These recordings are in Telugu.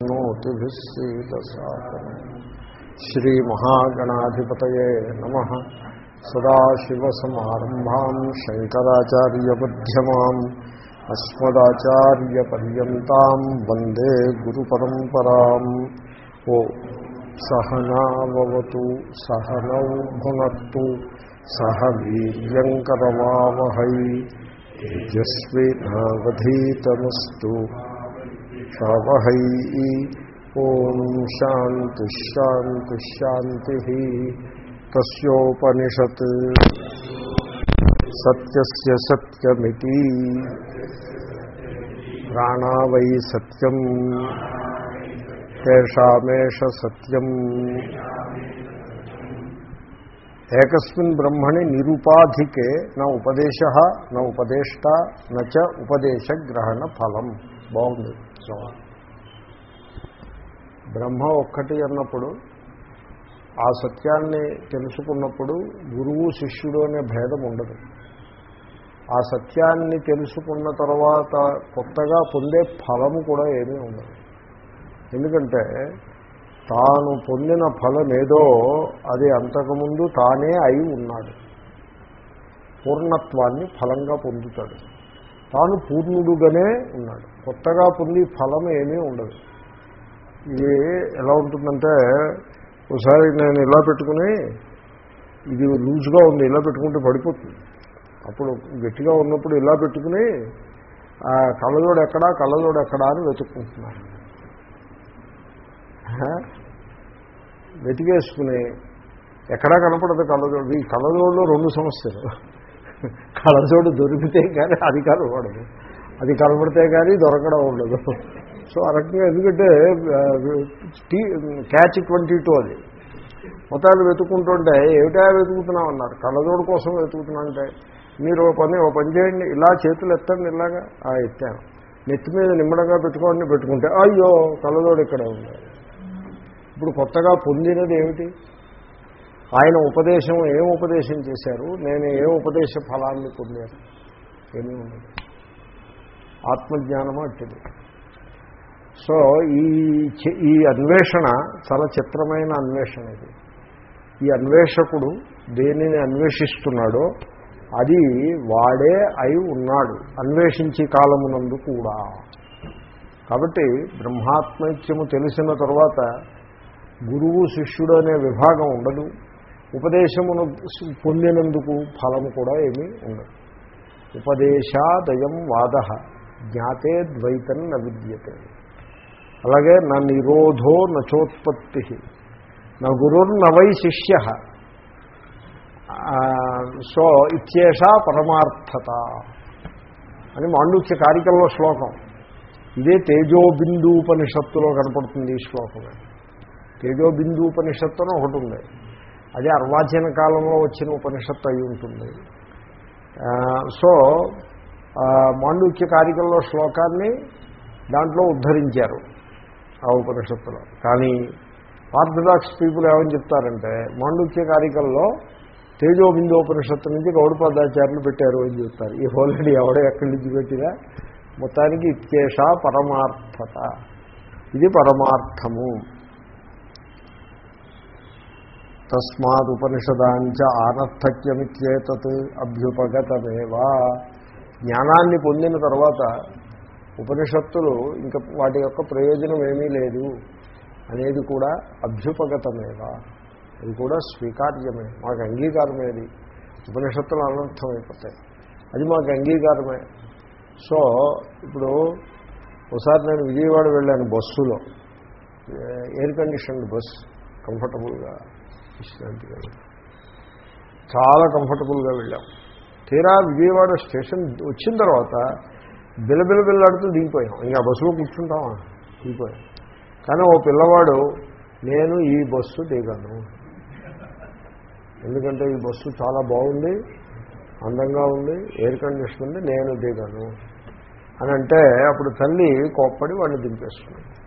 నోతిభిస్సీదసాదనం శ్రీమహాగణాధిపతయే నమ. సదాశివసమారంభాం శంకరాచార్యమధ్యమాం అస్మదాచార్యపర్యంతం వందే గురుపరంపరాం. ఓ సహనావతు సహనౌ భునత్తు సహ వీర్యంకరమావహై తేజస్వినావధీతమస్తు షావహై ఓం శాంతి శాంతి శాంతి తస్యోపనిషత్ సత్యస్య సత్యమితి ప్రాణా వై సత్యం తేషామేష సత్యం ఏకస్మిన్ బ్రహ్మణి నిరుపాధికే న ఉపదేశ న ఉపదేష్ట నచ ఉపదేశగ్రహణ ఫలం బాగుంది శ్రమ బ్రహ్మ ఒక్కటి అన్నప్పుడు ఆ సత్యాన్ని తెలుసుకున్నప్పుడు గురువు శిష్యుడు అనే భేదం ఉండదు. ఆ సత్యాన్ని తెలుసుకున్న తర్వాత కొత్తగా పొందే ఫలము కూడా ఏమీ ఉండదు. ఎందుకంటే తాను పొందిన ఫలం ఏదో అది అంతకుముందు తానే అయి ఉన్నాడు. పూర్ణత్వాన్ని ఫలంగా పొందుతాడు. తాను పూర్ణుడుగానే ఉన్నాడు. కొత్తగా పొంది ఫలం ఏమీ ఉండదు. ఇది ఎలా ఉంటుందంటే ఒకసారి నేను ఇలా పెట్టుకుని ఇది లూజ్గా ఉంది ఇలా పెట్టుకుంటే పడిపోతుంది. అప్పుడు గట్టిగా ఉన్నప్పుడు ఇలా పెట్టుకుని కళ్ళలోడు ఎక్కడా కళ్ళలోడు ఎక్కడా అని వెతుక్కుంటున్నాను. వెతికేసుకుని ఎక్కడా కనపడదు కళ్ళజోడు ఈ కళ్ళజోడులో రెండు సమస్యలు. కళ్ళజోడు దొరికితే కానీ అది కనబడదు అది కనబడితే కానీ దొరకడం ఉండదు. సో ఆ రకంగా ఎందుకంటే టీ క్యాచ్ ట్వంటీ టూ అది. మొత్తాన్ని వెతుకుంటుంటే ఏమిటా వెతుకుతున్నాం అన్నారు కళ్ళజోడు కోసం వెతుకుతున్నా అంటే మీరు పని ఓ పని చేయండి ఇలా చేతులు ఎత్తండి ఇలాగా? ఆ ఎత్తాను నెత్తి మీద నిమ్మడంగా పెట్టుకోండి పెట్టుకుంటే అయ్యో కళ్ళజోడు ఇక్కడ ఉంది. ఇప్పుడు కొత్తగా పొందినది ఏమిటి? ఆయన ఉపదేశం ఏం ఉపదేశం చేశారు? నేను ఏ ఉపదేశ ఫలాన్ని పొందాను? ఏమీ ఉండదు. ఆత్మజ్ఞానము అట్టిది. సో ఈ ఈ అన్వేషణ చాలా చిత్రమైన అన్వేషణ ఇది. ఈ అన్వేషకుడు దేనిని అన్వేషిస్తున్నాడో అది వాడే అయి ఉన్నాడు. అన్వేషించే కాలమునందు కూడా. కాబట్టి బ్రహ్మాత్మైక్యము తెలిసిన తర్వాత గురువు శిష్యుడు అనే విభాగం ఉండదు. ఉపదేశమును పొందినందుకు ఫలము కూడా ఏమీ ఉండదు. ఉపదేశాదయం వాద జ్ఞాతే ద్వైతం న విద్యతే. అలాగే నా నిరోధో నచోత్పత్తి నా గురుర్న వై శిష్య. సో ఇత్యేష పరమార్థత అని మాండూక్య కారికల్లో శ్లోకం. ఇదే తేజోబిందూపనిషత్తులో కనపడుతుంది ఈ శ్లోకమే. తేజోబిందూపనిషత్తు అని ఒకటి ఉంది. అది అర్వాచీన కాలంలో వచ్చిన ఉపనిషత్తు అయి ఉంటుంది. సో మాండూక్య కారికల్లో శ్లోకాన్ని దాంట్లో ఉద్ధరించారు ఆ ఉపనిషత్తులో. కానీ ఆర్థడాక్స్ పీపుల్ ఏమని చెప్తారంటే మాండూక్య కారికల్లో తేజోబిందోపనిషత్తు నుంచి గౌడపాదాచార్యులు పెట్టారు అని చెప్తారు. ఈ హోల్రెడీ ఎవడో ఎక్కడి నుంచి పెట్టినా మొత్తానికి ఇత్యేష పరమార్థత. ఇది పరమార్థము. తస్మాదుపనిషదాంచ ఆనర్థక్యమిత్యేతత్ అభ్యుపగతమేవా. జ్ఞానాన్ని పొందిన తర్వాత ఉపనిషత్తులు ఇంకా వాటి యొక్క ప్రయోజనం ఏమీ లేదు. అనేది కూడా అభ్యుపగతమేవా. అది కూడా స్వీకార్యమే. మాకు అంగీకారమేది ఉపనిషత్తులు అనర్థమైపోతాయి అది మాకు అంగీకారమే. సో ఇప్పుడు ఒకసారి నేను విజయవాడ వెళ్ళాను బస్సులో. ఎయిర్ కండిషన్డ్ బస్ కంఫర్టబుల్గా విశ్రాంతిగా చాలా కంఫర్టబుల్గా వెళ్ళాం. తీరా విజయవాడ స్టేషన్ వచ్చిన తర్వాత బిలబిల బిల్లాడుతూ దిగిపోయాం. ఇంకా బస్సులో కూర్చుంటామా? దిగిపోయాం. కానీ ఓ పిల్లవాడు నేను ఈ బస్సు దిగాను. ఎందుకంటే ఈ బస్సు చాలా బాగుంది అందంగా ఉంది ఎయిర్ కండిషన్ ఉంది నేను దిగాను. అని అంటే అప్పుడు తల్లి కోప్పడి వాడిని దింపేస్తున్నాడు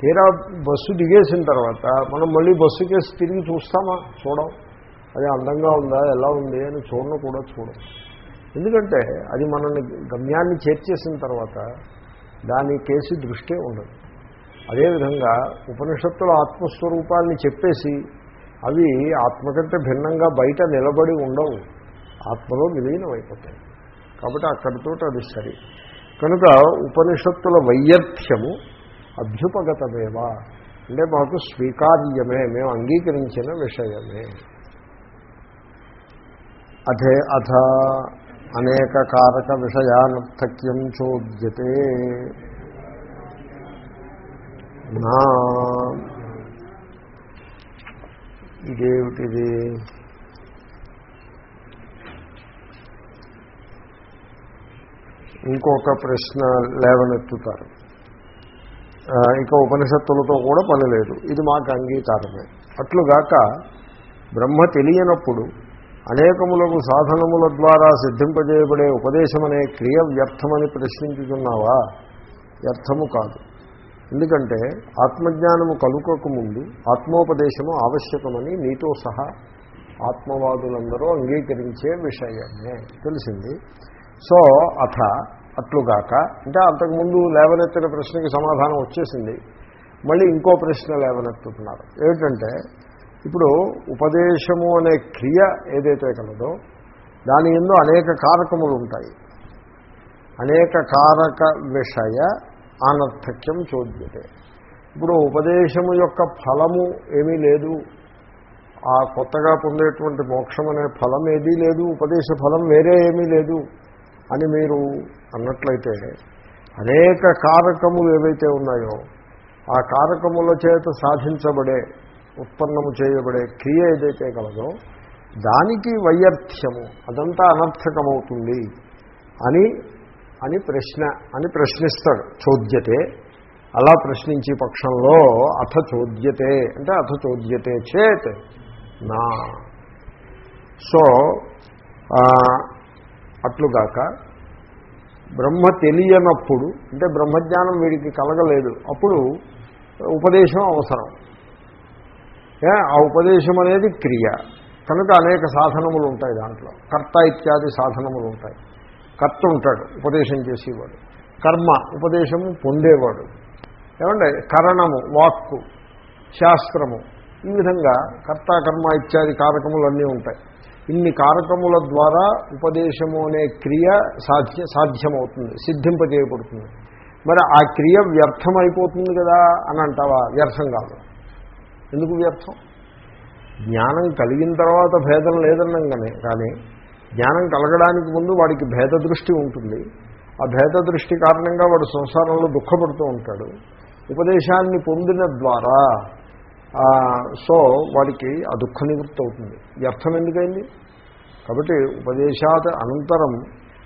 తీరా బస్సు దిగేసిన తర్వాత మనం మళ్ళీ బస్సు కేసి తిరిగి చూస్తామా? చూడం. అది అందంగా ఉందా? ఎలా ఉంది? అని చూడను కూడా చూడం. ఎందుకంటే అది మనల్ని గమ్యాన్ని చేర్చేసిన తర్వాత దాని కేసి దృష్టే ఉండదు. అదేవిధంగా ఉపనిషత్తుల ఆత్మస్వరూపాన్ని చెప్పేసి అవి ఆత్మ కంటే భిన్నంగా బయట నిలబడి ఉండవు. ఆత్మలో విలీనం కాబట్టి అక్కడితో అది సరి. కనుక ఉపనిషత్తుల వైయర్థ్యము అభ్యుపగతమేవా? అంటే మాకు స్వీకార్యమే మేము అంగీకరించిన విషయమే. అథే అథ అనేక కారక విషయానర్థక్యం చోద్యతే. నా ఇదేమిటిది? ఇంకొక ప్రశ్న లేవనెత్తుతారు. ఆ, ఇక ఉపనిషత్తులతో కూడా పని లేదు. ఇది మాకు అంగీకారమే. అట్లుగాక బ్రహ్మ తెలియనప్పుడు అనేకములకు సాధనముల ద్వారా సిద్ధింపజేయబడే ఉపదేశం అనే క్రియ వ్యర్థమని ప్రశ్నించుతున్నావా వ్యర్థము కాదు. ఎందుకంటే ఆత్మజ్ఞానము కలుగక ముందు ఆత్మోపదేశము ఆవశ్యకమని నీతో సహా ఆత్మవాదులందరూ అంగీకరించే విషయమే. తెలిసింది? సో అథ అట్లుగాక అంటే అంతకుముందు లేవనెత్తిన ప్రశ్నకి సమాధానం వచ్చేసింది. మళ్ళీ ఇంకో ప్రశ్న లేవనెత్తుతున్నారు. ఏమిటంటే ఇప్పుడు ఉపదేశము అనే క్రియ ఏదైతే కలదో దాని ఎందు అనేక కారకములు ఉంటాయి. అనేక కారక విషయ అనర్థక్యం చోద్యతే. ఇప్పుడు ఉపదేశము యొక్క ఫలము ఏమీ లేదు. ఆ కొత్తగా పొందేటువంటి మోక్షం అనే ఫలం ఏదీ లేదు. ఉపదేశ ఫలం వేరే ఏమీ లేదు. అని మీరు అన్నట్లయితే అనేక కారకములు ఏవైతే ఉన్నాయో ఆ కారకముల చేత సాధించబడే ఉత్పన్నము చేయబడే క్రియ ఏదైతే కలదో దానికి వైయర్థ్యము అదంతా అనర్థకమవుతుంది అని అని ప్రశ్న అని ప్రశ్నిస్తాడు. చోద్యతే. అలా ప్రశ్నించే పక్షంలో అథ చోద్యతే అంటే అథ చోద్యతే చేత్ నా. సో అట్లుగాక బ్రహ్మ తెలియనప్పుడు అంటే బ్రహ్మజ్ఞానం వీడికి కలగలేదు అప్పుడు ఉపదేశం అవసరం. ఆ ఉపదేశం అనేది క్రియ. కనుక అనేక సాధనములు ఉంటాయి దాంట్లో. కర్త ఇత్యాది సాధనములు ఉంటాయి. కర్త ఉంటాడు ఉపదేశం చేసేవాడు. కర్మ ఉపదేశము పొందేవాడు. ఏమంటే కరణము వాక్కు శాస్త్రము ఈ విధంగా కర్త కర్మ ఇత్యాది కారకములన్నీ ఉంటాయి. ఇన్ని కారకముల ద్వారా ఉపదేశము అనే క్రియ సాధ్య సాధ్యమవుతుంది సిద్ధింపజేయబడుతుంది. మరి ఆ క్రియ వ్యర్థమైపోతుంది కదా అని అంటావా? వ్యర్థం కాదు. ఎందుకు వ్యర్థం? జ్ఞానం కలిగిన తర్వాత భేదం లేదన్నాం కానీ కానీ జ్ఞానం కలగడానికి ముందు వాడికి భేద దృష్టి ఉంటుంది. ఆ భేద దృష్టి కారణంగా వాడు సంసారంలో దుఃఖపడుతూ ఉంటాడు. ఉపదేశాన్ని పొందిన ద్వారా సో వాడికి ఆ దుఃఖ నివృత్తి అవుతుంది. వ్యర్థం ఎందుకైంది? కాబట్టి ఉపదేశాత్ అనంతరం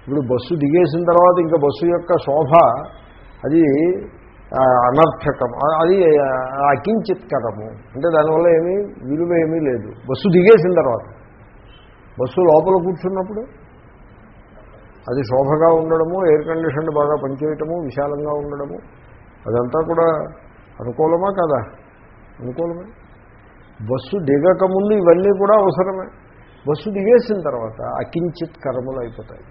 ఇప్పుడు బస్సు దిగేసిన తర్వాత ఇంకా బస్సు యొక్క శోభ అది అనర్థకం అది అకించిత్కరము. అంటే దానివల్ల ఏమీ విలువ ఏమీ లేదు. బస్సు దిగేసిన తర్వాత. బస్సు లోపల కూర్చున్నప్పుడు అది శోభగా ఉండడము ఎయిర్ కండిషన్ బాగా పనిచేయటము విశాలంగా ఉండడము అదంతా కూడా అనుకూలమా కదా? అనుకూలమే బస్సు దిగకముందు ఇవన్నీ కూడా అవసరమే. బస్సు దిగేసిన తర్వాత అకించిత్ కర్మలు అయిపోతాయి.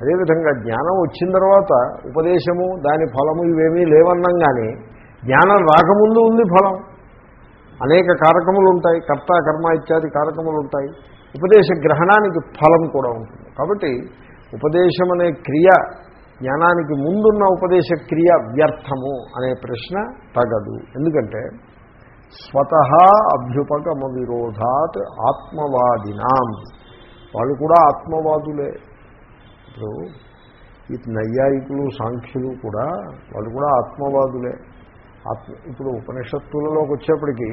అదేవిధంగా జ్ఞానం వచ్చిన తర్వాత ఉపదేశము దాని ఫలము ఇవేమీ లేవన్నాం కానీ జ్ఞానం రాకముందు ఉంది ఫలం. అనేక కారకములు ఉంటాయి కర్త కర్మ ఇత్యాది కారకములు ఉంటాయి. ఉపదేశ గ్రహణానికి ఫలం కూడా ఉంటుంది. కాబట్టి ఉపదేశం అనే క్రియ జ్ఞానానికి ముందున్న ఉపదేశ క్రియ వ్యర్థము అనే ప్రశ్న తగదు. ఎందుకంటే స్వత అభ్యుపగమ విరోధాత్ ఆత్మవాదినాం. వాళ్ళు కూడా ఆత్మవాదులే. ఇప్పుడు ఈ నైయాయికులు సాంఖ్యులు కూడా వాళ్ళు కూడా ఆత్మవాదులే. ఆత్మ ఇప్పుడు ఉపనిషత్తులలోకి వచ్చేప్పటికీ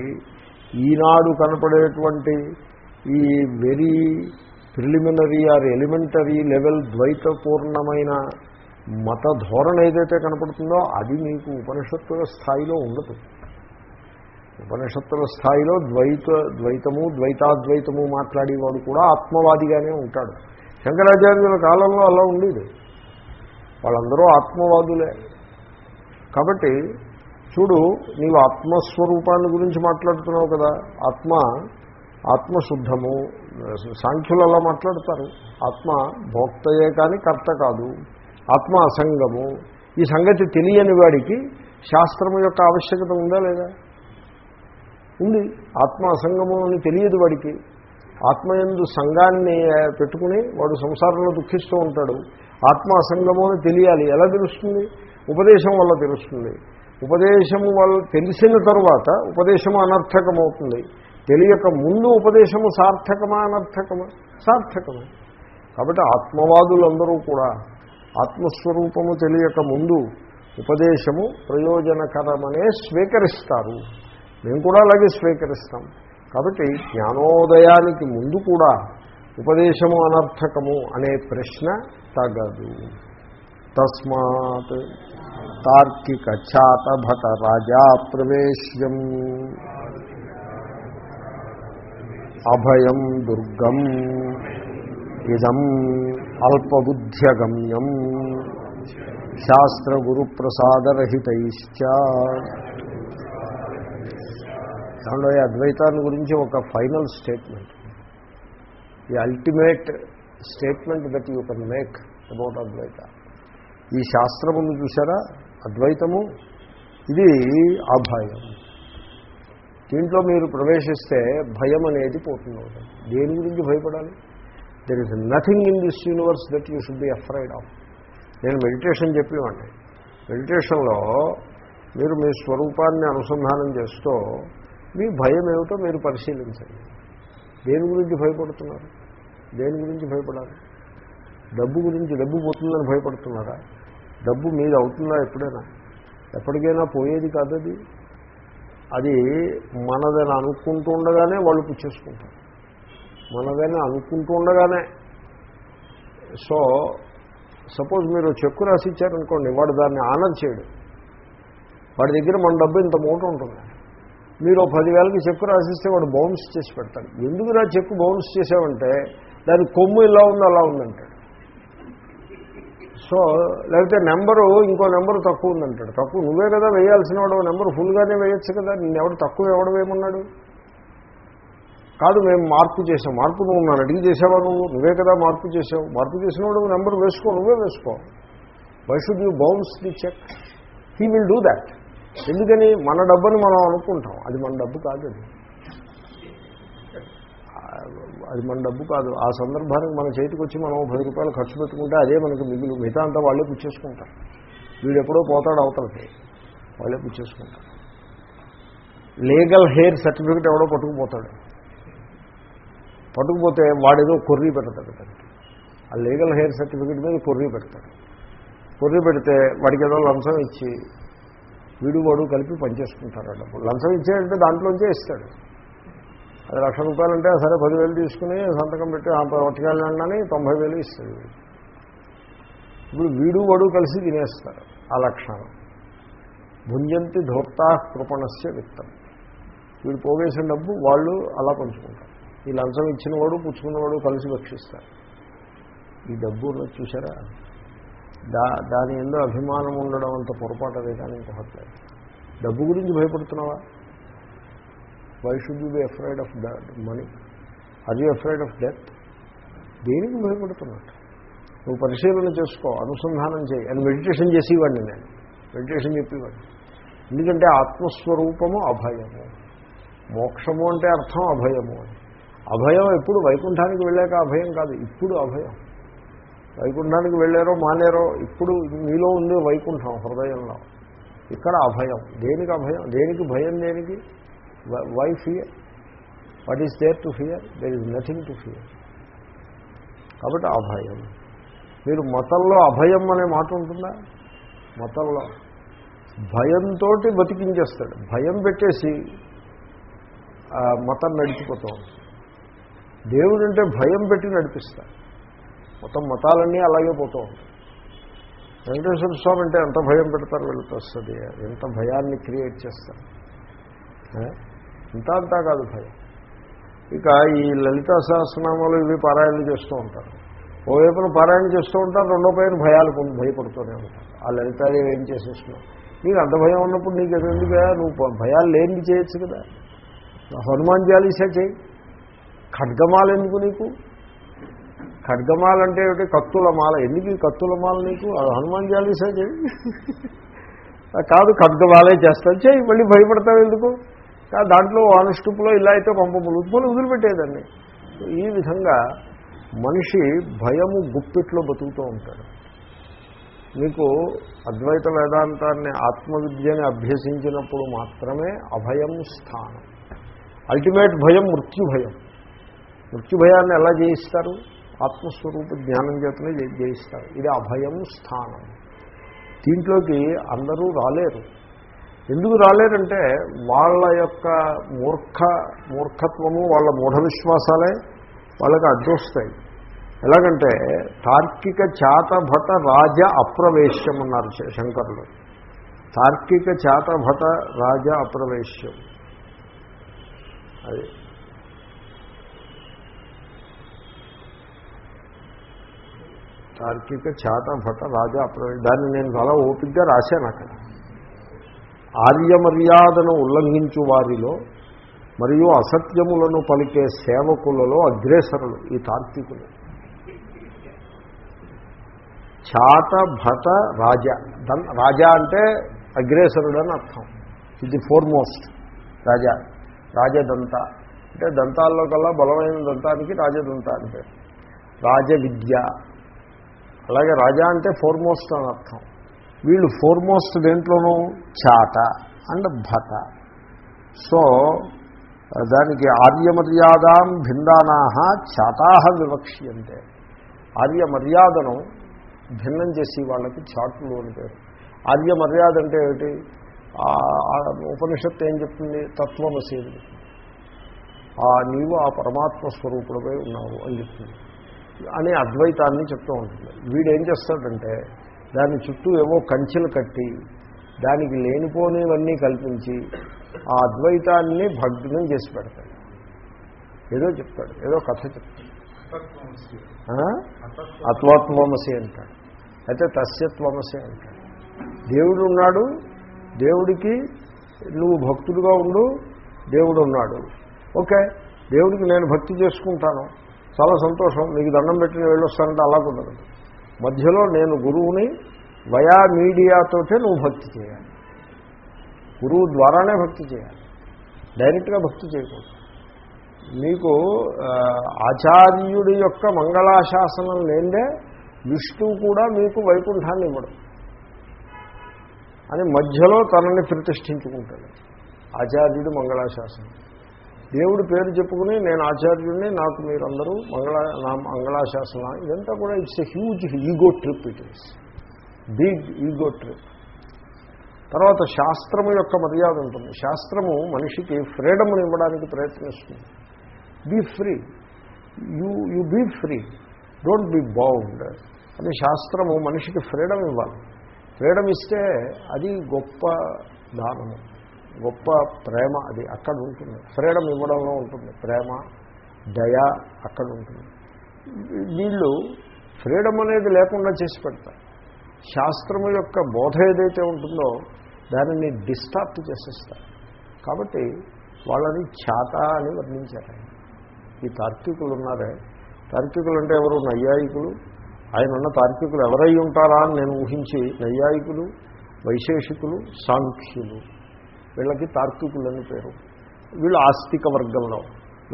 ఈనాడు కనపడేటువంటి ఈ very preliminary or elementary level ద్వైతపూర్ణమైన మత ధోరణ ఏదైతే కనపడుతుందో అది మీకు ఉపనిషత్తుల స్థాయిలో ఉండదు. ఉపనిషత్తుల స్థాయిలో ద్వైత ద్వైతము ద్వైతాద్వైతము మాట్లాడేవాడు కూడా ఆత్మవాదిగానే ఉంటాడు. శంకరాచార్యుల కాలంలో అలా ఉండేది. వాళ్ళందరూ ఆత్మవాదులే. కాబట్టి చూడు నీవు ఆత్మస్వరూపాన్ని గురించి మాట్లాడుతున్నావు కదా. ఆత్మ ఆత్మశుద్ధము సాంఖ్యులు అలా మాట్లాడతారు. ఆత్మ భోక్తయే కానీ కర్త కాదు. ఆత్మ అసంగము. ఈ సంగతి తెలియని వాడికి శాస్త్రము యొక్క ఆవశ్యకత ఉందా లేదా? ఉంది. ఆత్మ అని తెలియదు వాడికి. ఆత్మయందు సంఘాన్ని పెట్టుకుని వాడు సంసారంలో దుఃఖిస్తూ ఉంటాడు. ఆత్మాసంగము అని తెలియాలి. ఎలా తెలుస్తుంది? ఉపదేశం వల్ల తెలుస్తుంది. ఉపదేశము వల్ల తెలిసిన తర్వాత ఉపదేశము అనర్థకమవుతుంది. తెలియక ముందు ఉపదేశము సార్థకమా అనర్థకమా? సార్థకమే. కాబట్టి ఆత్మవాదులందరూ కూడా ఆత్మస్వరూపము తెలియక ముందు ఉపదేశము ప్రయోజనకరమనే స్వీకరిస్తారు. మేము కూడా అలాగే స్వీకరిస్తాం. కాబట్టి జ్ఞానోదయానికి ముందు కూడా ఉపదేశము అనర్థకము అనే ప్రశ్న తగదు. తస్మాత్ తార్కిక ఛాతభట రాజా ప్రవేశ్యం. అభయం దుర్గం ఇదం అల్పబుద్ధ్యగమ్యం. శాస్త్రగురుప్రసాదరహితైశ్చ. దాంట్లో ఈ అద్వైతాన్ని గురించి ఒక final statement. The ultimate statement that you can make about Advaita. ఈ శాస్త్రమును చూసారా అద్వైతము. ఇది అభయం. దీంట్లో మీరు ప్రవేశిస్తే భయం అనేది పోతుంది. దేని గురించి భయపడాలి? There is nothing in this universe that you should be afraid of నేను మెడిటేషన్ చెప్పేవాడిని. మెడిటేషన్లో మీరు మీ స్వరూపాన్ని అనుసంధానం చేస్తూ మీ భయం ఏమిటో మీరు పరిశీలించండి. దేని గురించి భయపడుతున్నారు? దేని గురించి భయపడాలి? డబ్బు గురించి డబ్బు పోతుందని భయపడుతున్నారా? డబ్బు మీరు అవుతుందా ఎప్పుడైనా? ఎప్పటికైనా పోయేది కాదది? అది మనదని అనుకుంటూ ఉండగానే వాళ్ళు పుచ్చేసుకుంటారు. మనదని అనుకుంటూ ఉండగానే. సో సపోజ్ మీరు చెక్కు రాసి ఇచ్చారనుకోండి వాడు దాన్ని ఆనర్ చేయడు. వాడి దగ్గర మన డబ్బు ఇంత మూట ఉంటుంది. మీరు పదివేలకి చెక్కు రాసిస్తే వాడు బౌన్స్ చేసి పెడతాడు. ఎందుకు నా చెక్కు బౌన్స్ చేసావంటే దాని కొమ్ము ఇలా ఉంది అలా ఉందంటాడు. సో లేకపోతే నెంబరు ఇంకో నెంబరు తక్కువ ఉందంటాడు. తక్కువ నువ్వే కదా వేయాల్సిన వాడు నెంబర్ ఫుల్గానే వేయచ్చు కదా. ఎవడు తక్కువ ఎవడు వేయమన్నాడు? కాదు మేము మార్పు చేసాం. మార్పు నువ్వు నన్ను అడిగి చేసావా నువ్వు? నువ్వే కదా మార్పు చేసావు. మార్పు చేసినవాడు నెంబర్ వేసుకో నువ్వే వేసుకో. Why should you bounce the cheque he will do that ఎందుకని మన డబ్బుని మనం అనుకుంటాం. అది మన డబ్బు కాదు అది. అది మన డబ్బు కాదు. ఆ సందర్భానికి మన చేతికి వచ్చి మనం పది రూపాయలు ఖర్చు పెట్టుకుంటే అదే మనకి మిగులు. మిగతా అంతా వాళ్ళే పుచ్చేసుకుంటారు. వీడు ఎప్పుడో పోతాడు అవతలకి. వాళ్ళే పుచ్చేసుకుంటారు. లీగల్ హెయిర్ సర్టిఫికేట్ ఎవడో పట్టుకుపోతాడు. పట్టుకుపోతే వాడేదో కొర్రీ పెడతాడు దానికి. ఆ లీగల్ హెయిర్ సర్టిఫికేట్ మీద కొర్రీ పెడతాడు. కొర్రీ పెడితే వాడికి ఏదో లంచం ఇచ్చి వీడు వాడు కలిపి పనిచేసుకుంటారు ఆ డబ్బు లంచం ఇచ్చేయంటే దాంట్లోంచే ఇస్తాడు. అది లక్ష రూపాయలంటే సరే పదివేలు తీసుకుని సంతకం పెట్టి పట్టుకెళ్ళండి తొంభై వేలు ఇస్తాడు ఇప్పుడు వీడు వడు కలిసి తినేస్తారు ఆ లక్షణం. భుంజంతి ధోక్తా కృపణస్య విత్తం. వీడు పోగేసిన డబ్బు వాళ్ళు అలా పంచుకుంటారు. ఈ లంచం ఇచ్చిన వాడు పుచ్చుకున్నవాడు కలిసి భక్షిస్తారు. ఈ డబ్బు చూసారా దా దాని ఎందు అభిమానం ఉండడం అంత పొరపాటు అదే కానీ ఇంకొకట్లేదు డబ్బు గురించి భయపడుతున్నావా? Why should you be afraid of the money are you afraid of death దేనికి భయపడుతున్నట్టు నువ్వు పరిశీలన చేసుకో అనుసంధానం చేయి. అని మెడిటేషన్ చేసేవాడిని నేను. మెడిటేషన్ చెప్పేవాడిని. ఎందుకంటే ఆత్మస్వరూపము అభయము. మోక్షము అంటే అర్థం అభయము అభయం ఎప్పుడు వైకుంఠానికి వెళ్ళాక అభయం కాదు ఇప్పుడు అభయం. వైకుంఠానికి వెళ్ళారో మానేరో ఇప్పుడు మీలో ఉంది వైకుంఠం హృదయంలో. ఇక్కడ అభయం. దేనికి అభయం? దేనికి భయం దేనికి? Why fear what is there to fear there is nothing to fear కాబట్టి అభయం. మీరు మతంలో అభయం అనే మాట ఉంటుందా? మతంలో. భయంతో బతికించేస్తాడు. భయం పెట్టేసి మతం నడిచిపోతాం దేవుడు అంటే భయం పెట్టి నడిపిస్తాడు. మొత్తం మతాలన్నీ అలాగే పోతూ ఉంటాయి. వెంకటేశ్వర స్వామి అంటే ఎంత భయం పెడతారు వెళుతూ వస్తుంది ఎంత భయాన్ని క్రియేట్ చేస్తారు? ఇంత అంతా కాదు భయం. ఇక ఈ లలితా సహస్రనామాలు ఇవి పారాయణ చేస్తూ ఉంటారు. ఓవైపున పారాయణ చేస్తూ ఉంటారు రెండో పైన భయాలు భయపడుతూనే ఉంటారు. ఆ లలితాలు ఏం చేసేస్తున్నావు? నీకు అంత భయం ఉన్నప్పుడు నీకు ఎందుకు నువ్వు భయాలు లేని చేయొచ్చు కదా. హనుమాన్ చాలీసా చేయి. ఖడ్గమాలు ఎందుకు నీకు? ఖడ్గమాల అంటే ఏమిటి? కత్తుల మాల ఎందుకు ఈ కత్తుల మాల నీకు? అది హనుమాన్ చాలీసా చేయి కాదు ఖడ్గమాలే చేస్తాను చేయి మళ్ళీ భయపడతావు ఎందుకు? దాంట్లో అనుష్టుపులో ఇలా అయితే పంప ఉత్పలు వదిలిపెట్టేదాన్ని. ఈ విధంగా మనిషి భయము గుప్పిట్లో బతుకుతూ ఉంటాడు. మీకు అద్వైత వేదాంతాన్ని ఆత్మవిద్యని అభ్యసించినప్పుడు మాత్రమే అభయం స్థానం. అల్టిమేట్ భయం మృత్యు భయం మృత్యు భయాన్ని ఎలా జయిస్తారు? ఆత్మస్వరూప జ్ఞానం చేతనే జయిస్తారు. ఇది అభయం స్థానం. దీంట్లోకి అందరూ రాలేరు. ఎందుకు రాలేరంటే వాళ్ళ యొక్క మూర్ఖ మూర్ఖత్వము వాళ్ళ మూఢ విశ్వాసాలే వాళ్ళకి అడ్డొస్తాయి. ఎలాగంటే తార్కిక చాతభట రాజ అప్రవేశ్యం అన్నారు శంకరులు. తార్కిక చాతభట రాజ అప్రవేశ్యం. అది తార్కిక చాతభట రాజా అప్రవేశ దాన్ని నేను చాలా ఓపికగా రాశాను అక్కడ. ఆర్యమర్యాదను ఉల్లంఘించు వారిలో మరియు అసత్యములను పలికే సేవకులలో అగ్రేసరులు ఈ తార్కికులు. చాట భట రాజ. దన్ రాజా అంటే అగ్రేసరుడు అని అర్థం. ఇది ఫోర్మోస్ట్ రాజా. రాజదంత. అంటే దంతాల్లో కల్లా బలమైన దంతానికి రాజదంత అంటే. రాజ విద్య అలాగే రాజా అంటే ఫోర్మోస్ట్ అని అర్థం. వీళ్ళు ఫోర్మోస్ట్ దేంట్లోనూ? చాట అండ్ భట. సో దానికి ఆర్యమర్యాదాం భిందానా చాటాహ వివక్ష్యంతే. ఆర్యమర్యాదను భిన్నం చేసి వాళ్ళకి చాటులు అని పేరు. ఆర్యమర్యాద అంటే ఏమిటి? ఉపనిషత్తు ఏం చెప్తుంది? తత్వమసేది. ఆ నీవు ఆ పరమాత్మ స్వరూపుడపై ఉన్నావు అని చెప్తుంది. అని అద్వైతాన్ని చెప్తూ ఉంటుంది. వీడేం చేస్తాడంటే దాని చుట్టూ ఏవో కంచెలు కట్టి దానికి లేనిపోనివన్నీ కల్పించి ఆ అద్వైతాన్ని భగ్నం చేసి పెడతాడు. ఏదో చెప్తాడు ఏదో కథ చెప్తాడు. ఆ? అత్వత్వమసి అంటాడు. అయితే తస్యత్వమసి అంటాడు. దేవుడు ఉన్నాడు దేవుడికి నువ్వు భక్తుడుగా ఉండు దేవుడు ఉన్నాడు ఓకే దేవుడికి నేను భక్తి చేసుకుంటాను. చాలా సంతోషం. మీకు దండం పెట్టి వెళ్ళి వెళ్ళొస్తానంటే అలా కుదరదు మధ్యలో నేను గురువుని వయా మీడియాతోటే నువ్వు భక్తి చేయాలి. గురువు ద్వారానే భక్తి చేయాలి. డైరెక్ట్గా భక్తి చేయకూడదు. మీకు ఆచార్యుడి యొక్క మంగళాశాసనం లేదే విష్ణువు కూడా మీకు వైకుంఠాన్ని ఇవ్వడం. అని మధ్యలో తనని ప్రతిష్ఠించుకుంటాడు. ఆచార్యుడు మంగళాశాసనం. దేవుడి పేరు చెప్పుకుని నేను ఆచార్యుడిని నాకు మీరందరూ మంగళ నా మంగళాశాసన ఇదంతా కూడా it's a huge ego trip it is. Big ego trip. తర్వాత శాస్త్రము యొక్క మర్యాద ఉంటుంది. శాస్త్రము మనిషికి ఫ్రీడమ్ని ఇవ్వడానికి ప్రయత్నిస్తుంది. Be free you you be free don't be bound అని శాస్త్రము మనిషికి ఫ్రీడమ్ ఇవ్వాలి. ఫ్రీడమ్ ఇస్తే అది గొప్ప దానము. గొప్ప ప్రేమ అది అక్కడ ఉంటుంది. ఫ్రీడమ్ ఇవ్వడంలో ఉంటుంది. ప్రేమ దయ అక్కడ ఉంటుంది. వీళ్ళు ఫ్రీడమ్ అనేది లేకుండా చేసి పెడతారు. శాస్త్రము యొక్క బోధ ఏదైతే ఉంటుందో దానిని డిస్టార్ట్ చేసేస్తారు. కాబట్టి వాళ్ళని ఛాత అని వర్ణించారు ఈ తార్కికులు ఉన్నారే. తార్కికులు అంటే ఎవరు? నైయాయికులు. ఆయన ఉన్న తార్కికులు ఎవరై ఉంటారా అని నేను ఊహించి నైయాయికులు వైశేషికులు సాంఖ్యులు. వీళ్ళకి తార్కికులని పేరు. వీళ్ళు ఆస్తిక వర్గంలో.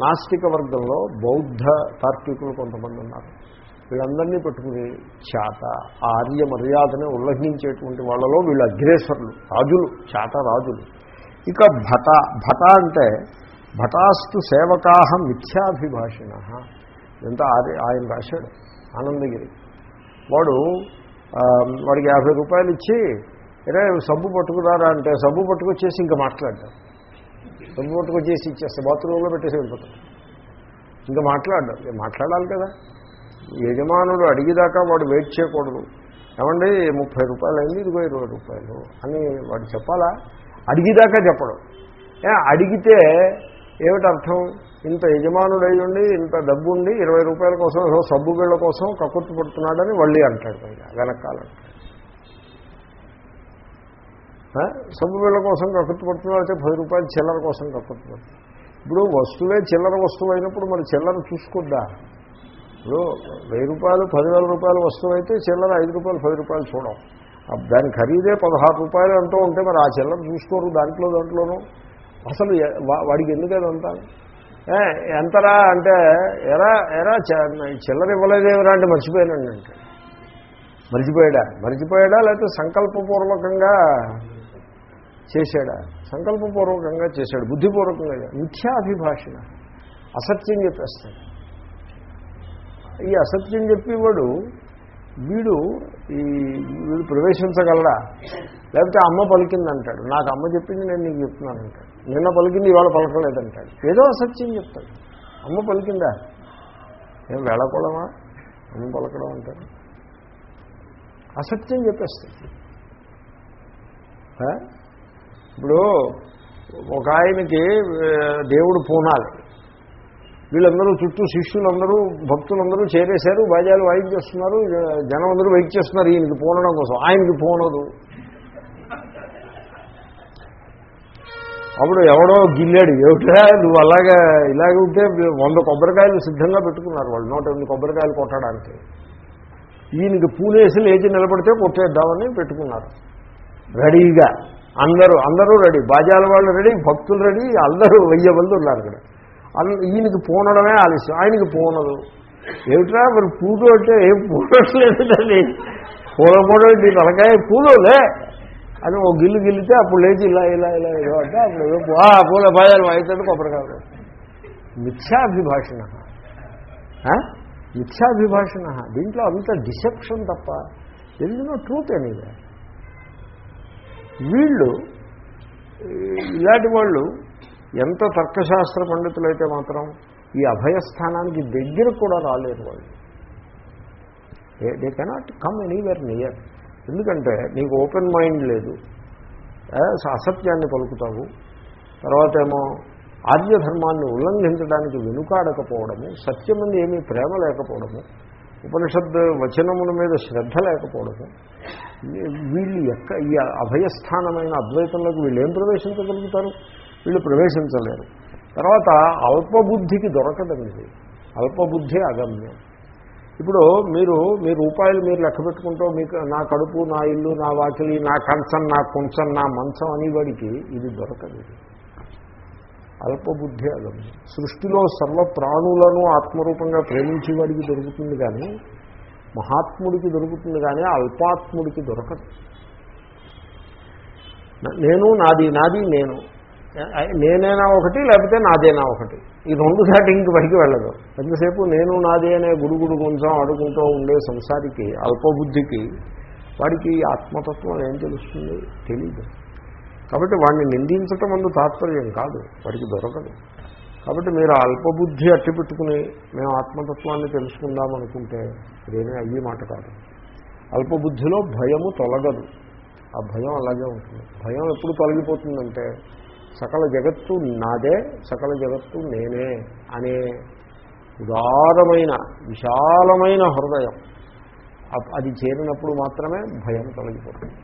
నాస్తిక వర్గంలో బౌద్ధ తార్కికులు కొంతమంది ఉన్నారు. వీళ్ళందరినీ పెట్టుకుని చాట ఆర్య మర్యాదని ఉల్లంఘించేటువంటి వాళ్ళలో వీళ్ళు అగ్రేసరులు రాజులు చాట రాజులు. ఇక భట భట అంటే భటాస్తు సేవకాహ మిథ్యాభిభాషిణ. ఎంత ఆయన రాశాడు ఆనందగిరి. వాడు వాడికి యాభై రూపాయలు ఇచ్చి అరే సబ్బు పట్టుకున్నారా అంటే సబ్బు పట్టుకొచ్చేసి ఇంకా మాట్లాడ్డాడు సబ్బు పట్టుకొచ్చేసి ఇచ్చేస్తే బాత్రూంలో పెట్టేసి వెళ్ళిపోతాడు. ఇంకా మాట్లాడ్డాడు మాట్లాడాలి కదా? యజమానుడు అడిగేదాకా వాడు వెయిట్ చేయకూడదు. ఏమండి ముప్పై రూపాయలు అయింది ఇదిగో ఇరవై రూపాయలు అని వాడు చెప్పాలా? అడిగేదాకా చెప్పడం. అడిగితే ఏమిటి అర్థం? ఇంత యజమానుడు అయ్యుండి ఉండి ఇంత డబ్బు ఉండి ఇరవై రూపాయల కోసం సబ్బు బిళ్ళ కోసం కక్కుర్తి పడుతున్నాడని మళ్ళీ అంటాడు పైగా వెనకాలంటాడు. సబ్బు బిళ్ళ కోసం కక్కుర్తి పడుతున్నాడు అయితే పది రూపాయలు చిల్లర కోసం కక్కుర్తి ఇప్పుడు వస్తువే చిల్లర వస్తువు అయినప్పుడు మరి చిల్లర చూసుకుందా ఇప్పుడు వెయ్యి రూపాయలు పదివేల రూపాయల వస్తువు అయితే చిల్లర ఐదు రూపాయలు పది రూపాయలు చూడం. దాని ఖరీదే పదహారు రూపాయలు అంటూ ఉంటే మరి ఆ చిల్లర చూసుకోరు దాంట్లో దాంట్లోనూ? అసలు వాడికి ఎందుకు అదంతా? ఎంతరా అంటే ఎరా ఎరా చిల్లర ఇవ్వలేదేమిరా అంటే మర్చిపోయానండి అంటే. మర్చిపోయాడా? మర్చిపోయాడా? లేకపోతే సంకల్పపూర్వకంగా చేశాడా? సంకల్పపూర్వకంగా చేశాడు బుద్ధిపూర్వకంగా మిథ్యాభిభాషణ అసత్యం చెప్పేస్తాడు. ఈ అసత్యం చెప్పేవాడు వీడు ఈ వీడు ప్రవేశించగలడా? లేకపోతే అమ్మ పలికిందంటాడు. నాకు అమ్మ చెప్పింది నేను నీకు చెప్తున్నానంటాడు నిన్న పలికింది ఇవాళ పలకలేదంటాడు. ఏదో అసత్యం చెప్తాడు. అమ్మ పలికిందా? ఏం వెళ్ళకూడమా అమ్మ పలకడం అంటాడు అసత్యం చెప్పేస్తాడు. ఇప్పుడు ఒక ఆయనకి దేవుడు పూనాలి. వీళ్ళందరూ చుట్టూ శిష్యులందరూ భక్తులందరూ చేరేశారు బాజాలు వాయించేస్తున్నారు జనం అందరూ వెయిట్ చేస్తున్నారు ఈయనకి పూనడం కోసం. ఆయనకి పూనదు. అప్పుడు ఎవడో గిల్లాడు ఏమిటా నువ్వు అలాగా ఇలాగే ఉంటే వంద కొబ్బరికాయలు సిద్ధంగా పెట్టుకున్నారు వాళ్ళు నూట ఎనిమిది కొబ్బరికాయలు కొట్టడానికి. ఈయనకి పూలేసి లేచి నిలబడితే కొట్టేద్దామని పెట్టుకున్నారు. రెడీగా. అందరూ అందరూ రెడీ. బాజాల వాళ్ళు రెడీ భక్తులు రెడీ అందరూ వెయ్యి మంది ఉన్నారు ఇక్కడ. ఈయనకి పోనడమే ఆలస్యం. ఆయనకి పోనదు. ఏమిట్రా? మరి పూలు అంటే ఏం పూడట్లేదు దాన్ని. పూల పూడ నీ తలకాయ పూలులే అని ఓ గిల్లు గిల్లితే అప్పుడు లేచి ఇలా ఇలా ఇలా ఏదో అంటే అప్పుడు పూల బాజాలు వాయిస్తాడు కొబ్బరికాయ మిథ్యాభిభాషణ. మిథ్యాభిభాషణ. దీంట్లో అంత డిసెప్షన్ తప్ప తెలియదు ట్రూత్ అనేది వీళ్ళు ఇలాంటి వాళ్ళు ఎంత తర్కశాస్త్ర పండితులైతే మాత్రం ఈ అభయస్థానానికి దగ్గర కూడా రాలేరు వాళ్ళు. They cannot come anywhere near ఎందుకంటే నీకు ఓపెన్ మైండ్ లేదు. అసత్యాన్ని పలుకుతావు. తర్వాత ఏమో ఆర్యధర్మాన్ని ఉల్లంఘించడానికి వెనుకాడకపోవడము సత్యం మీద ఏమీ ప్రేమ లేకపోవడము ఉపనిషద్ వచనముల మీద శ్రద్ధ లేకపోవడము. వీళ్ళు ఎక్క ఈ అభయస్థానమైన అద్వైతంలోకి వీళ్ళు ఏం ప్రవేశించగలుగుతారు? వీళ్ళు ప్రవేశించలేరు. తర్వాత అల్పబుద్ధికి దొరకదండి. అల్పబుద్ధి అగమ్యం. ఇప్పుడు మీరు మీ రూపాయలు మీరు లెక్క పెట్టుకుంటూ మీకు నా కడుపు నా ఇల్లు నా వాకిలి నా కంచం నా కుంచం నా మంచం అనేవాడికి ఇది దొరకదు. అల్పబుద్ధి అగమ్యం సృష్టిలో సర్వ ప్రాణులను ఆత్మరూపంగా ప్రేమించేవాడికి దొరుకుతుంది కానీ మహాత్ముడికి దొరుకుతుంది కానీ అల్పాత్ముడికి దొరకదు. నేను నాది నాది నేను. నేనైనా ఒకటి లేకపోతే నాదేనా ఒకటి. ఈ రెండు దాటి ఇంక పైకి వెళ్ళదు. ఎంతసేపు నేను నాది అనే గుడుగుడు కొంచెం అడుగుంటూ ఉండే సంసారికి అల్పబుద్ధికి వాడికి ఆత్మతత్వం ఏం తెలుస్తుంది? తెలియదు కాబట్టి వాడిని నిందించటం అందు తాత్పర్యం కాదు వాడికి దొరకదు. కాబట్టి మీరు అల్పబుద్ధి అట్టిపెట్టుకుని మేము ఆత్మతత్వాన్ని తెలుసుకుందాం అనుకుంటే అదేమీ అయ్యే మాట కాదు. అల్పబుద్ధిలో భయము తొలగదు. ఆ భయం అలాగే ఉంటుంది. భయం ఎప్పుడు తొలగిపోతుందంటే సకల జగత్తు నాదే సకల జగత్తు నేనే అనే ఉదారమైన విశాలమైన హృదయం. అది చేరినప్పుడు మాత్రమే భయం తొలగిపోతుంది.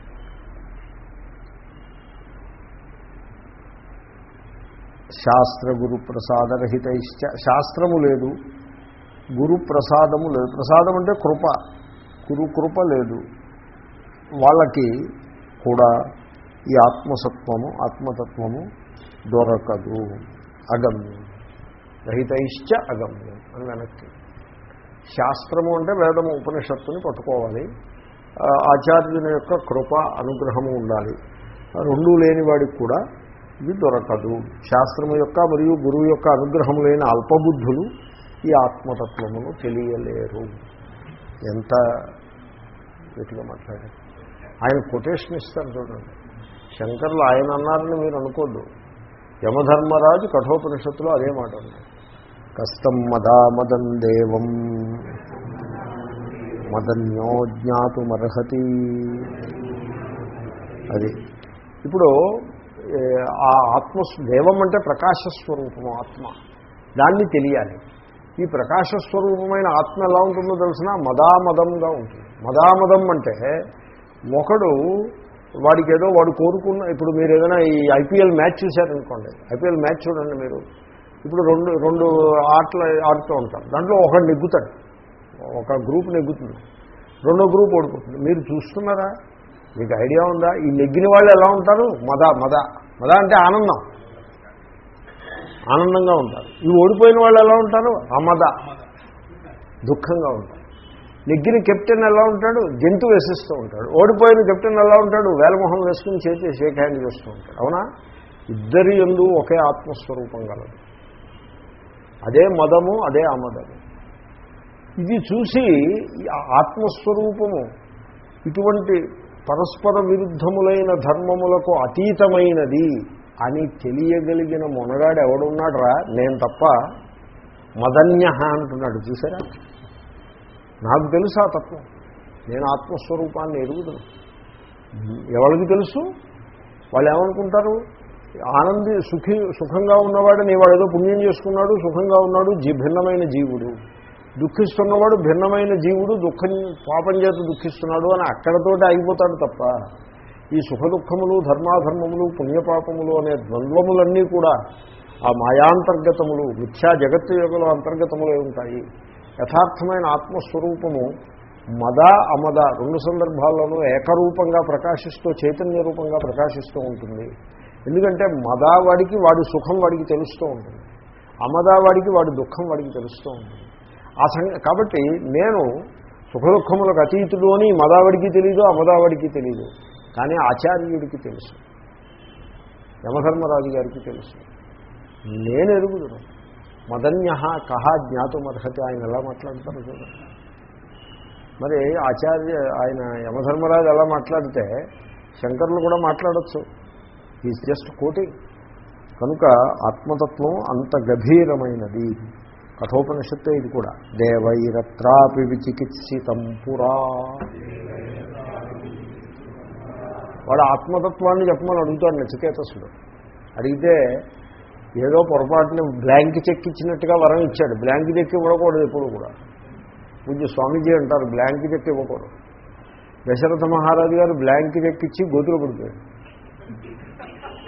శాస్త్ర గురు ప్రసాదరహిత శాస్త్రము లేదు గురు ప్రసాదము లేదు. ప్రసాదం అంటే కృప. గురు కృప లేదు. వాళ్ళకి కూడా ఈ ఆత్మసత్వము ఆత్మతత్వము దొరకదు. అగమ్యం. రహితైశ్చ అగమ్యం అని వెనక్కి. శాస్త్రము అంటే వేదము ఉపనిషత్తుని పట్టుకోవాలి. ఆచార్యుని యొక్క కృప అనుగ్రహము ఉండాలి. రెండూ లేని వాడికి కూడా ఇది దొరకదు. శాస్త్రము యొక్క మరియు గురువు యొక్క అనుగ్రహం లేని అల్పబుద్ధులు ఈ ఆత్మతత్వమును తెలియలేరు. ఎంత గట్టిగా మాట్లాడారు. ఆయన కొటేషన్ ఇస్తారు చూడండి. శంకర్లు ఆయన అన్నారని మీరు అనుకోద్దు. యమధర్మరాజు కఠోపనిషత్తులో అదే మాట ఉంది కస్తం మదా మదం దేవం. మదన్యో జ్ఞాతుమర్హతి. అది ఇప్పుడు ఆ ఆత్మ దేవం అంటే ప్రకాశస్వరూపము ఆత్మ. దాన్ని తెలియాలి. ఈ ప్రకాశస్వరూపమైన ఆత్మ ఎలా ఉంటుందో తెలిసిన? మదామదంగా ఉంటుంది. మదామదం అంటే ఒకడు వాడికి ఏదో వాడు కోరుకున్న ఇప్పుడు మీరు ఏదైనా ఈ ఐపీఎల్ మ్యాచ్ చూశారనుకోండి. ఐపీఎల్ మ్యాచ్ చూడండి మీరు. ఇప్పుడు రెండు రెండు ఆటలు ఆడుతూ ఉంటారు. దాంట్లో ఒకడు నెగ్గుతాడు. ఒక గ్రూప్ నెగ్గుతుంది. రెండో గ్రూప్ ఓడిపోతుంది. మీరు చూస్తున్నారా? మీకు ఐడియా ఉందా? ఈ నెగ్గిన వాళ్ళు ఎలా ఉంటారు? మద మద. మద అంటే ఆనందం. ఆనందంగా ఉంటారు. ఈ ఓడిపోయిన వాళ్ళు ఎలా ఉంటారు? అమద. దుఃఖంగా ఉంటారు. నెగ్గిన కెప్టెన్ ఎలా ఉంటాడు? జంతు వేసిస్తూ ఉంటాడు. ఓడిపోయిన కెప్టెన్ ఎలా ఉంటాడు? వేలమొహం వేసుకుని చేతి షేక్ హ్యాండ్ చేస్తూ ఉంటాడు. అవునా? ఇద్దరి ఎందు ఒకే ఆత్మస్వరూపం కలదు. అదే మదము అదే అమదము ఇది చూసి ఆత్మస్వరూపము ఇటువంటి పరస్పర విరుద్ధములైన ధర్మములకు అతీతమైనది అని తెలియగలిగిన మొనగాడు ఎవడున్నాడరా నేను తప్ప మదన్య అంటున్నాడు. చూసారా? నాకు తెలుసు ఆ తత్వం. నేను ఆత్మస్వరూపాన్ని ఎరుగుదను. ఎవరికి తెలుసు? వాళ్ళు ఏమనుకుంటారు ఆనంది సుఖి సుఖంగా ఉన్నవాడు వాడు ఏదో పుణ్యం చేసుకున్నాడు సుఖంగా ఉన్నాడు జీ భిన్నమైన జీవుడు. దుఃఖిస్తున్నవాడు భిన్నమైన జీవుడు దుఃఖం పాపం చేత దుఃఖిస్తున్నాడు అని అక్కడతోటి ఆగిపోతాడు తప్ప ఈ సుఖ దుఃఖములు ధర్మాధర్మములు పుణ్యపాపములు అనే ద్వంద్వములన్నీ కూడా ఆ మాయాంతర్గతములు మిథ్యా జగత్తు యోగలో అంతర్గతములే ఉంటాయి. యథార్థమైన ఆత్మస్వరూపము మద అమద రెండు సందర్భాల్లోనూ ఏకరూపంగా ప్రకాశిస్తూ చైతన్య రూపంగా ప్రకాశిస్తూ ఉంటుంది. ఎందుకంటే మదా వాడికి వాడి సుఖం వాడికి తెలుస్తూ ఉంటుంది. అమదా వాడికి వాడి దుఃఖం వాడికి తెలుస్తూ ఉంటుంది. ఆ సంగ కాబట్టి నేను సుఖదుఖములకు అతీతుడు అని మదావాడికి తెలీదు అమదావాడికి తెలీదు. కానీ ఆచార్యుడికి తెలుసు. యమధర్మరాజు గారికి తెలుసు. నేను ఎరుగుదును. మదన్య కహ జ్ఞాతుమర్హత ఆయన ఎలా మాట్లాడతారు చూడండి. మరి ఆచార్య ఆయన యమధర్మరాజు ఎలా మాట్లాడితే శంకర్లు కూడా మాట్లాడచ్చు. ఈజ్ జస్ట్ కోటింగ్ కనుక ఆత్మతత్వం అంత గభీరమైనది. కఠోపనిషత్తే ఇది కూడా. దేవైరత్రాపి విచికిత్సితం పురా. వాడు ఆత్మతత్వాన్ని చెప్పమని అడుగుతాడు నచికేతసుడు. అడిగితే ఏదో పొరపాటుని బ్లాంక్ చెక్ ఇచ్చినట్టుగా వరం ఇచ్చాడు. బ్లాంక్ చెక్ ఇవ్వకూడదు ఎప్పుడు కూడా. పూజ స్వామీజీ అంటారు బ్లాంక్ చెక్ ఇవ్వకూడదు. దశరథ మహారాజు గారు బ్లాంక్ చెక్ ఇచ్చి గోతులు పడిపోయాడు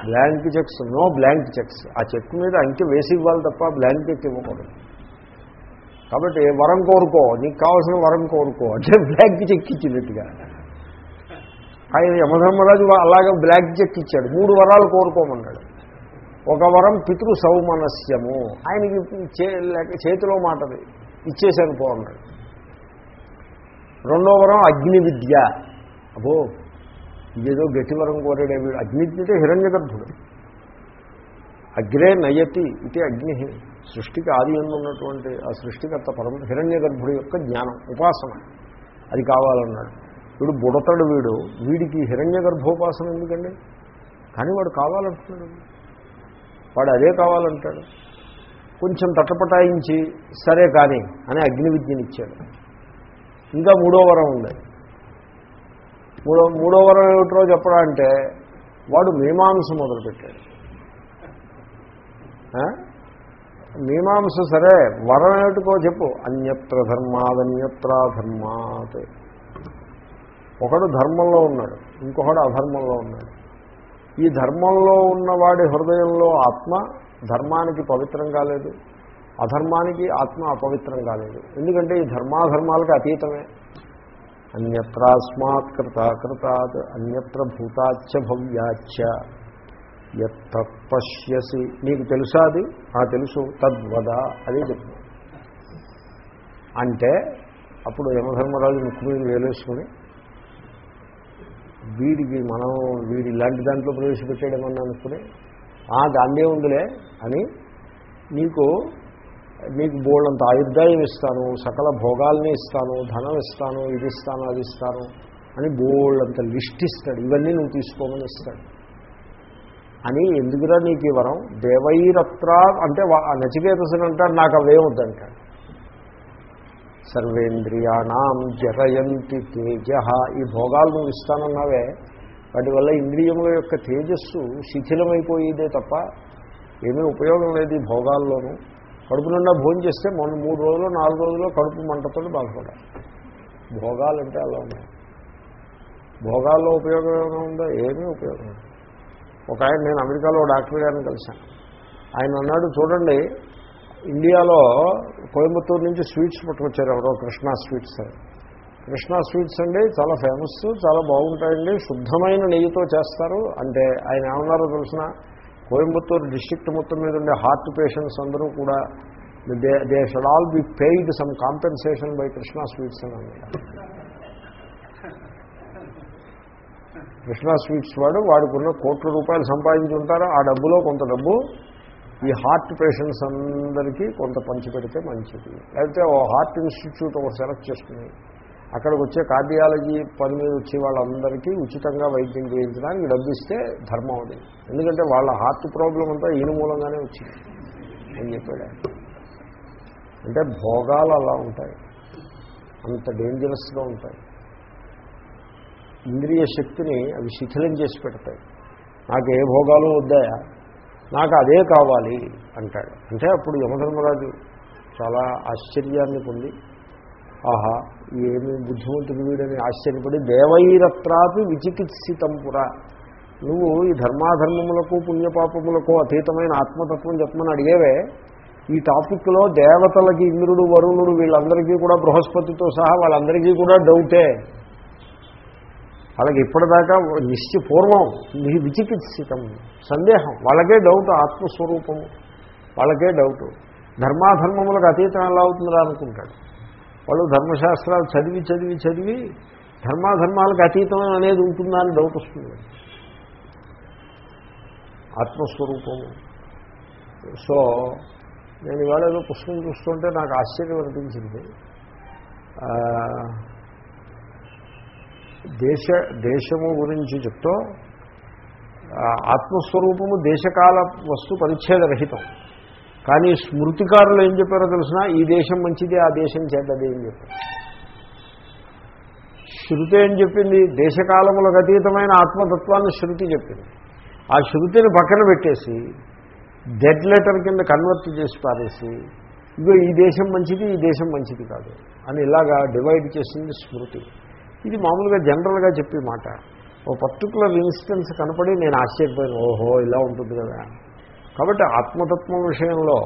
blank cheques no blank cheques. ఆ చెక్ మీద అంకె వేసి ఇవ్వాలి తప్ప బ్లాంక్ చెక్ ఇవ్వకూడదు. కాబట్టి వరం కోరుకో నీకు కావాల్సిన వరం కోరుకో అంటే బ్లాక్ చెక్ ఇచ్చినట్టుగా. ఆయన యమధర్మరాజు అలాగే బ్లాక్ చెక్ ఇచ్చాడు. మూడు వరాలు కోరుకోమన్నాడు. ఒక వరం పితృ సౌమనస్యము. ఆయనకి చేతిలో మాటది. ఇచ్చేసాను పో అన్నాడు. రెండో వరం అగ్ని విద్య. అబో ఇదేదో గట్టి వరం కోరాడే వీడు. అగ్ని అంటే హిరణ్య గర్భుడు అగ్రే నయతి ఇది అగ్ని సృష్టికి ఆది ఉన్నటువంటి ఆ సృష్టికర్త పరమ హిరణ్య గర్భుడి యొక్క జ్ఞానం ఉపాసన. అది కావాలన్నాడు. వీడు బుడతడు వీడు. వీడికి హిరణ్య గర్భోపాసన ఎందుకండి? కానీ వాడు కావాలంటున్నాడు. వాడు అదే కావాలంటాడు. కొంచెం తటపటాయించి సరే కానీ అని అగ్ని విద్యనిచ్చాడు ఇంకా మూడో వరం ఉంది. మూడో మూడో వరం ఏమిటో చెప్పడం అంటే వాడు మీమాంస మొదలుపెట్టాడు. మీమాంస సరే వరం ఏమిటికో చెప్పు. అన్యత్ర ధర్మాదన్యత్రా ధర్మాత్. ఒకడు ధర్మంలో ఉన్నాడు ఇంకొకడు అధర్మంలో ఉన్నాడు. ఈ ధర్మంలో ఉన్నవాడి హృదయంలో ఆత్మ ధర్మానికి పవిత్రం కాలేదు. అధర్మానికి ఆత్మ అపవిత్రం కాలేదు. ఎందుకంటే ఈ ధర్మాధర్మాలకు అతీతమే. అన్యత్రాస్మాత్ కృతాకృతాత్ అన్యత్ర భూతాచ్చ భవ్యాచ్చ. ఎత్తపశ్యసి నీకు తెలుసా అది? ఆ తెలుసు. తద్వద. అదే చెప్తుంది అంటే అప్పుడు యమధర్మరాజు ముక్కు మీద వేలేసుకుని వీడికి మనం వీడి ఇలాంటి దాంట్లో ప్రవేశపెట్టేయడమని అనుకుని ఆ దాన్నే ఉందిలే అని నీకు నీకు బోళ్ళంత ఆయుర్దాయం ఇస్తాను సకల భోగాల్ని ఇస్తాను ధనం ఇస్తాను ఇది ఇస్తాను అది ఇస్తాను అని బోళ్ళంత లిస్ట్ ఇస్తాడు. ఇవన్నీ నువ్వు తీసుకోమని ఇస్తాడు. అని ఎందుకురా నీకు ఈ వరం? దేవైరత్ర అంటే నచికేతసుని అంటాడు నాకు అవే వద్దంటాడు సర్వేంద్రియాణం జరయంతి తేజ. ఈ భోగాలు నువ్వు ఇస్తానన్నావే వాటి వల్ల ఇంద్రియముల యొక్క తేజస్సు శిథిలమైపోయేదే తప్ప ఏమీ ఉపయోగం లేదు ఈ భోగాల్లోనూ. కడుపు నిండా భోజనం చేస్తే మొన్న మూడు రోజులు నాలుగు రోజులు కడుపు మంటతో బాధపడాలి. భోగాలంటే అలా ఉన్నాయి. భోగాల్లో ఉపయోగం ఏమైనా ఉందో? ఏమీ ఉపయోగం ఒక ఆయన నేను అమెరికాలో డాక్టర్ గారిని కలిశాను. ఆయన అన్నాడు చూడండి ఇండియాలో కోయంబత్తూరు నుంచి స్వీట్స్ పట్టుకొచ్చారు ఎవరో కృష్ణా స్వీట్స్. కృష్ణా స్వీట్స్ అండి చాలా ఫేమస్ చాలా బాగుంటాయండి శుద్ధమైన నెయ్యితో చేస్తారు. అంటే ఆయన ఏమన్నారో తెలిసిన కోయంబత్తూరు డిస్ట్రిక్ట్ మొత్తం మీద ఉండే హార్ట్ పేషెంట్స్ అందరూ కూడా they they should all be paid some compensation by Krishna Sweets అని అన్నారు. కృష్ణా స్వీట్స్ వాడు వాడుకున్న కోట్ల రూపాయలు సంపాదించి ఉంటారు? ఆ డబ్బులో కొంత డబ్బు ఈ హార్ట్ పేషెంట్స్ అందరికీ కొంత పంచిపెడితే మంచిది. లేకపోతే ఓ హార్ట్ ఇన్స్టిట్యూట్ ఒకటి సెలెక్ట్ చేసుకుని అక్కడికి వచ్చే కార్డియాలజీ పని మీద వచ్చే వాళ్ళందరికీ ఉచితంగా వైద్యం చేయించడానికి డబ్బు ఇస్తే ధర్మం అది. ఎందుకంటే వాళ్ళ హార్ట్ ప్రాబ్లం అంతా ఈయన మూలంగానే వచ్చింది. అని చెప్పాడు అంటే భోగాలు అలా ఉంటాయి. అంత డేంజరస్గా ఉంటాయి. ఇంద్రియ శక్తిని అవి శిథిలం చేసి పెడతాయి. నాకు ఏ భోగాలు వద్దాయా? నాకు అదే కావాలి అంటాడు. అంటే అప్పుడు యమధర్మరాజు చాలా ఆశ్చర్యాన్ని పొంది ఆహా ఏమి బుద్ధిమంతుడు వీడని ఆశ్చర్యపడి దేవైరత్రాపి విచికిత్సితం పురా. నువ్వు ఈ ధర్మాధర్మములకు పుణ్యపాపములకు అతీతమైన ఆత్మతత్వం చెప్పమని అడిగేవే. ఈ టాపిక్లో దేవతలకి ఇంద్రుడు వరుణుడు వీళ్ళందరికీ కూడా బృహస్పతితో సహా వాళ్ళందరికీ కూడా డౌటే. వాళ్ళకి ఇప్పటిదాకా నిశ్చి పూర్వం విచికిత్సితం సందేహం. వాళ్ళకే డౌట్ ఆత్మస్వరూపము. వాళ్ళకే డౌట్ ధర్మాధర్మములకు అతీతం ఎలా అవుతుందా అనుకుంటాడు. వాళ్ళు ధర్మశాస్త్రాలు చదివి చదివి చదివి ధర్మాధర్మాలకు అతీతం అనేది ఉంటుందా అని డౌట్ వస్తుంది. ఆత్మస్వరూపము. సో నేను ఇవాళ ఏదో పుస్తకం చూస్తుంటే నాకు ఆశ్చర్యం అనిపించింది. దేశ దేశము గురించి చెప్తూ ఆత్మస్వరూపము దేశకాల వస్తు పరిచ్ఛేదరహితం కానీ స్మృతికారులు ఏం చెప్పారో తెలిసిన? ఈ దేశం మంచిది ఆ దేశం చెడ్డది ఏం చెప్పారు. శృతి ఏం చెప్పింది? దేశకాలములకు అతీతమైన ఆత్మతత్వాన్ని శృతి చెప్పింది. ఆ శృతిని పక్కన పెట్టేసి డెడ్ లెటర్ కింద కన్వర్ట్ చేసి పారేసి ఇగో ఈ దేశం మంచిది ఈ దేశం మంచిది కాదు అని ఇలాగా డివైడ్ చేసింది స్మృతి. ఇది మామూలుగా జనరల్గా చెప్పే మాట. ఓ పర్టికులర్ ఇన్స్టెన్స్ కనపడి నేను ఆశ్చర్యపోయాను. ఓహో ఇలా ఉంటుంది కదా. కాబట్టి ఆత్మతత్వం విషయంలో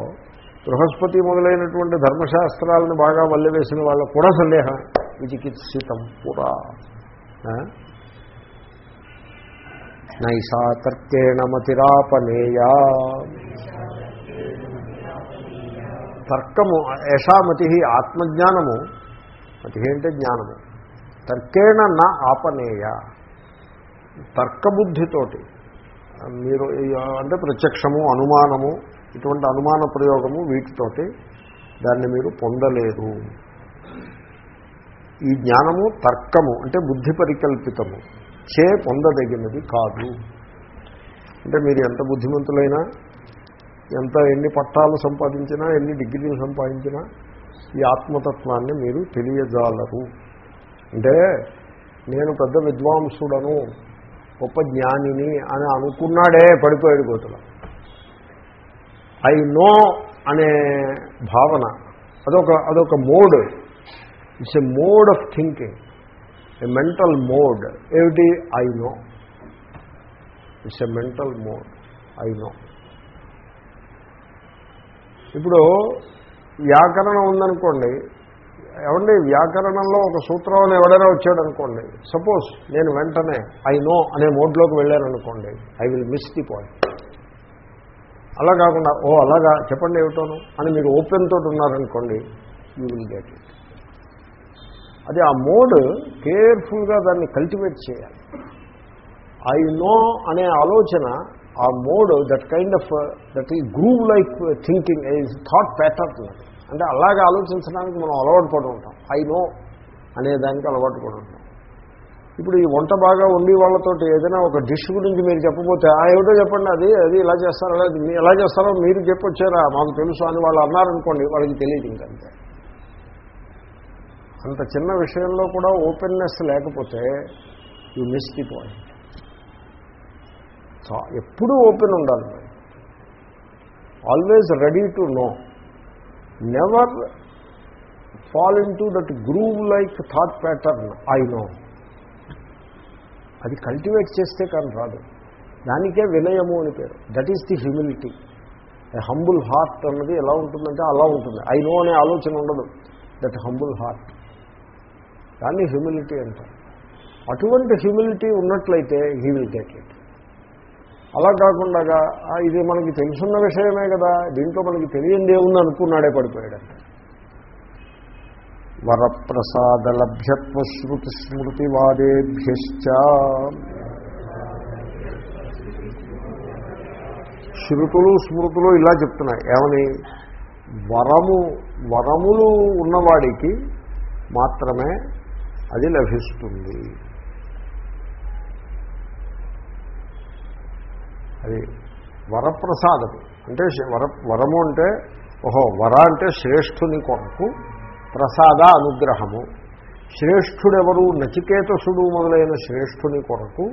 బృహస్పతి మొదలైనటువంటి ధర్మశాస్త్రాలను బాగా వల్లవేసిన వాళ్ళకు కూడా సందేహం విచికిత్సితం పురా. నైషా నైసా తర్కేణ మతిరాపనేయా. తర్కము యశామతి ఆత్మజ్ఞానము. మతి అంటే జ్ఞానము. తర్కేణ నా ఆపనేయ. తర్కబుద్ధితోటి. మీరు అంటే ప్రత్యక్షము అనుమానము ఇటువంటి అనుమాన ప్రయోగము వీటితోటి దాన్ని మీరు పొందలేరు. ఈ జ్ఞానము తర్కము అంటే బుద్ధి పరికల్పితము చే పొందదగినది కాదు. అంటే మీరు ఎంత బుద్ధిమంతులైనా ఎంత ఎన్ని పట్టాలు సంపాదించినా ఎన్ని డిగ్రీలు సంపాదించినా ఈ ఆత్మతత్వాన్ని మీరు తెలియజాలరు. అంటే నేను పెద్ద విద్వాంసుడను గొప్ప జ్ఞానిని అని అనుకున్నాడే పడిపోయాడు గోతుల. ఐ నో అనే భావన అదొక అదొక mode. It's a mode of thinking a mental mode ఏమిటి? I know. It's a mental mode I know. ఇప్పుడు వ్యాకరణం ఉందనుకోండి ఏమండి వ్యాకరణంలో ఒక సూత్రం అని ఎవడైనా వచ్చాడు అనుకోండి సపోజ్ నేను వెంటనే ఐ నో అనే మోడ్లోకి వెళ్ళాను అనుకోండి I will miss the point. అలా కాకుండా ఓ అలాగా చెప్పండి ఏమిటోను? అని మీరు ఓపెన్ తోటి ఉన్నారనుకోండి యూ విల్ గెట్ ఇట్. అది ఆ మోడ్ కేర్ఫుల్గా దాన్ని కల్టివేట్ చేయాలి. ఐ నో అనే ఆలోచన ఆ mode that kind of that ఈ groove like thinking is thought pattern అంటే అలాగే ఆలోచించడానికి మనం అలవాటు పడి ఉంటాం. ఐ నో అనే దానికి అలవాటు పడి ఉంటాం. ఇప్పుడు ఈ వంట బాగా ఉండి వాళ్ళతోటి ఏదైనా ఒక డిష్ గురించి మీరు చెప్పబోతే ఆ ఏమిటో చెప్పండి అది అది ఇలా చేస్తారో లేదు మీ- ఎలా చేస్తారో మీరు చెప్పొచ్చారా? మాకు తెలుసు అని వాళ్ళు అన్నారనుకోండి వాళ్ళకి తెలియదు ఇంకంతే అంత. చిన్న విషయంలో కూడా ఓపెన్నెస్ లేకపోతే యూ మిస్ ది పాయింట్ ఎప్పుడూ ఓపెన్ ఉండాలి. Always ready to know never fall in to that groove like thought pattern I know అది కల్టివేట్ చేస్తే కానీ రాదు. దానికే వినయము అని పేరు. That is the humility humble heart అన్నది ఎలా ఉంటుందంటే అలా ఉంటుంది. ఐ నో అనే ఆలోచన ఉండదు. దట్ హంబుల్ హార్ట్ దాన్ని హ్యూమిలిటీ అంటారు. అటువంటి హ్యూమిలిటీ ఉన్నట్లయితే హీ విల్ టేక్ ఇట్ అలా కాకుండా ఇది మనకి తెలుసున్న విషయమే కదా దీంట్లో మనకి తెలియందే ఉంది అనుకున్నాడే పడిపోయాడంట వరప్రసాదలభ్యత్వ శృతి స్మృతివాదేభ్యశ్చ శృతులు స్మృతులు ఇలా చెప్తున్నాయి. ఏమని? వరము వరములు ఉన్నవాడికి మాత్రమే అది లభిస్తుంది. అది వరప్రసాదం అంటే వర వరము అంటే ఓహో వర అంటే శ్రేష్ఠుని కొరకు ప్రసాద అనుగ్రహము. శ్రేష్ఠుడెవరు? నచికేతసుడు మొదలైన శ్రేష్ఠుని కొరకు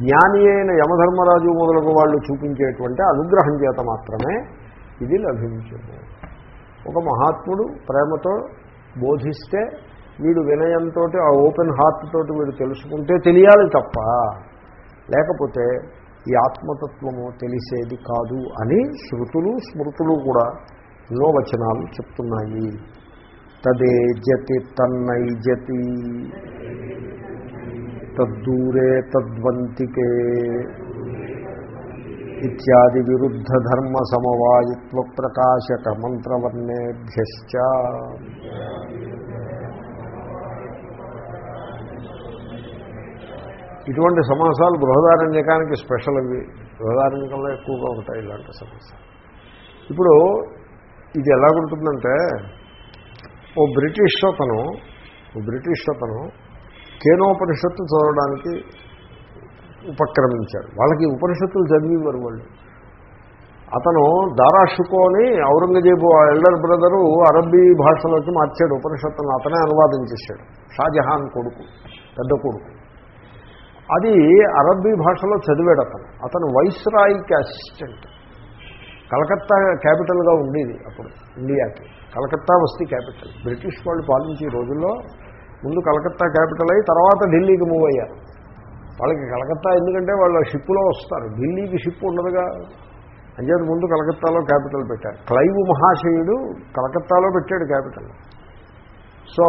జ్ఞాని అయిన యమధర్మరాజు మొదలగు వాళ్ళు చూపించేటువంటి అనుగ్రహం చేత మాత్రమే ఇది లభించింది ఒక మహాత్ముడు ప్రేమతో బోధిస్తే వీడు వినయంతో ఆ ఓపెన్ హార్ట్ తోటి వీడు తెలుసుకుంటే తెలియాలి తప్ప లేకపోతే ఈ ఆత్మతత్వము తెలిసేది కాదు అని శృతులు స్మృతులు కూడా ఎన్నో వచనాలు చెప్తున్నాయి. తదే జతి తన్నైజతి తద్దూరే తద్వంతికే. ఇత్యాది విరుద్ధ ధర్మ సమవాయిత్వ ప్రకాశక మంత్రవర్ణేభ్యశ్చ. ఇటువంటి సమాసాలు బృహదారణ్యకానికి స్పెషల్ అవి. బృహదారణ్యకంలో ఎక్కువగా ఉంటాయి ఇలాంటి సమాసాలు. ఇప్పుడు ఇది ఎలా ఉంటుందంటే ఓ బ్రిటిష్ అతను ఓ బ్రిటిష్ అతను కేనోపనిషత్తు చదవడానికి ఉపక్రమించాడు. వాళ్ళకి ఉపనిషత్తులు చదివేవారు వాళ్ళు. అతను దారాషుకోని ఔరంగజేబు ఎల్డర్ బ్రదరు అరబ్బీ భాషలోకి మార్చాడు ఉపనిషత్తులను. అతనే అనువాదం చేశాడు. షాజహాన్ కొడుకు పెద్ద కొడుకు. అది అరబ్బీ భాషలో చదివాడు అతను. అతను వైస్రాయికి అసిస్టెంట్ కలకత్తా క్యాపిటల్గా ఉండేది అప్పుడు ఇండియాకి. కలకత్తా వస్తీ క్యాపిటల్. బ్రిటిష్ వాళ్ళు పాలించే రోజుల్లో ముందు కలకత్తా క్యాపిటల్ అయ్యి తర్వాత ఢిల్లీకి మూవ్ అయ్యారు. వాళ్ళకి కలకత్తా ఎందుకంటే వాళ్ళు షిప్పులో వస్తారు. ఢిల్లీకి షిప్ ఉండదుగా. అంచేది ముందు కలకత్తాలో క్యాపిటల్ పెట్టారు. క్లైవ్ మహాశయుడు కలకత్తాలో పెట్టాడు క్యాపిటల్. సో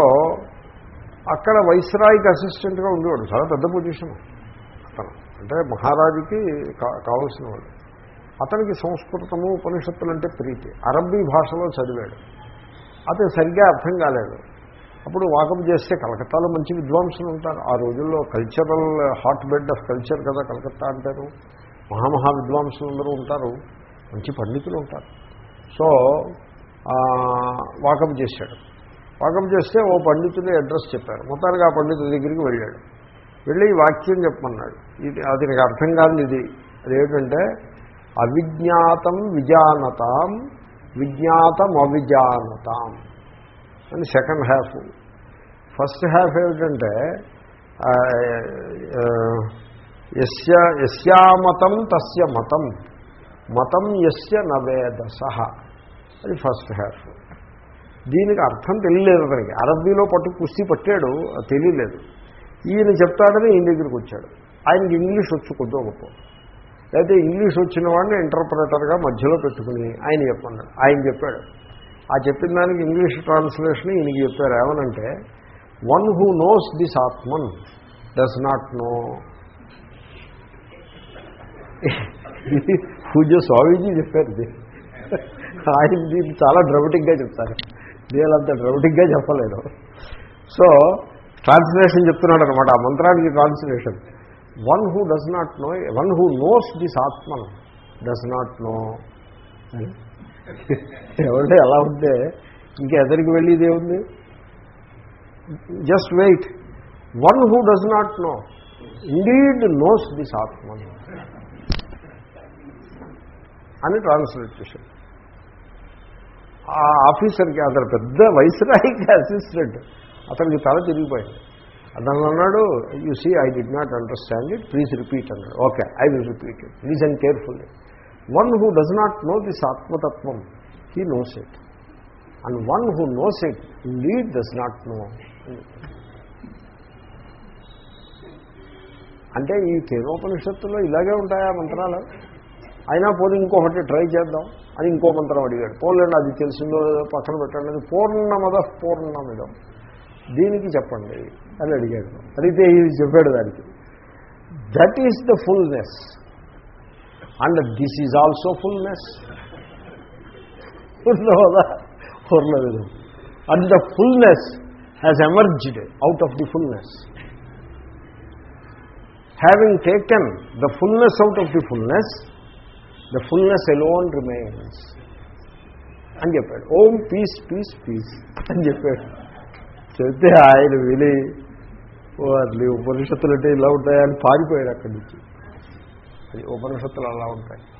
అక్కడ వైస్రాయికి అసిస్టెంట్గా ఉండేవాడు. చాలా పెద్ద పొజిషన్ అతను. అంటే మహారాజుకి కా- కావలసిన వాడు అతనికి సంస్కృతము ఉపనిషత్తులు అంటే ప్రీతి. అరబ్బీ భాషలో చదివాడు. అతను సరిగ్గా అర్థం కాలేదు. అప్పుడు వాకప్ చేస్తే కలకత్తాలో మంచి విద్వాంసులు ఉంటారు. ఆ రోజుల్లో cultural hot bed of culture కదా కలకత్తా అంటారు. మహామహా విద్వాంసులు అందరూ ఉంటారు. మంచి పండితులు ఉంటారు. సో వాకప్ చేశాడు. వాకప్ చేస్తే ఓ పండితుడి అడ్రస్ చెప్పారు. మొత్తానికి ఆ పండితుడి దగ్గరికి వెళ్ళాడు. వెళ్ళి ఈ వాక్యం చెప్పమన్నాడు. ఇది అది నాకు అర్థం కాదు ఇది. అదేమిటంటే అవిజ్ఞాతం విజానతాం విజ్ఞాతం అవిజానతాం. అని సెకండ్ హ్యాఫ్ ఫస్ట్ హ్యాఫ్ ఏమిటంటే ఆ, ఆ, తస్య మతం. మతం యస్య నవేదస అది ఫస్ట్ హ్యాఫ్ దీనికి అర్థం తెలియలేదు అతనికి. అరబ్బీలో పట్టు కుస్తీ పట్టాడు అది తెలియలేదు. ఈయన చెప్తాడని ఈయన దగ్గరికి వచ్చాడు. ఆయనకి ఇంగ్లీష్ వచ్చు కొద్దో గొప్ప. అయితే ఇంగ్లీష్ వచ్చిన వాడిని ఇంటర్ప్రిటర్గా మధ్యలో పెట్టుకుని ఆయన చెప్పన్నాడు. ఆయన చెప్పాడు. ఆ చెప్పిన దానికి ఇంగ్లీష్ ట్రాన్స్లేషన్ ఈయనకి చెప్పారు. ఏమనంటే one who knows this atman does not know పూజ స్వామీజీ చెప్పారు. ఇది ఆయన దీన్ని చాలా డ్రమటిక్గా చెప్తారు. వీళ్ళంత డ్రమటిక్గా చెప్పలేదు. సో ట్రాన్స్లేషన్ చెప్తున్నాడు అనమాట ఆ మంత్రానికి translation one who does not know one who knows this atman does not know ఎవరంటే ఎలా ఉంటే ఇంకా ఎదరికి వెళ్ళేది ఏముంది just wait one who does not know indeed knows this atman అని ట్రాన్స్లేట్ చేశాడు ఆ ఆఫీసర్కి అతను పెద్ద వైస్రాయికి అసిస్టెంట్. అతనికి తల తిరిగిపోయింది. అతను అన్నాడు you see I did not understand it please repeat అన్నాడు. Okay I will repeat it please and carefully one who does not know this ఆత్మతత్వం he knows it and one who knows it lead does not know అంటే ఈ కేనోపనిషత్తులో ఇలాగే ఉంటాయా మంత్రాలు? అయినా పోనీ ఇంకొకటి ట్రై చేద్దాం. అని ఇంకో మంత్రం అడిగాడు. పోలేండి అది తెలిసిందో లేదో పక్కన పెట్టండి అది పూర్ణమద పూర్ణమిదం. దీనికి చెప్పండి అని అడిగాడు. అడిగితే ఇది చెప్పాడు దానికి. That is the fullness and this is also fullness పూర్ణమద పూర్ణమిదం. And the fullness has emerged out of the fullness having taken the fullness out of the fullness the fullness alone remains అని చెప్పాడు. ఓం పీస్ పీస్ పీస్ అని చెప్పాడు. చెప్తే ఆయన విని వాటి ఉపనిషత్తులు అంటే ఇలా ఉంటాయని పారిపోయాడు అక్కడి నుంచి. ఉపనిషత్తులు అలా ఉంటాయి.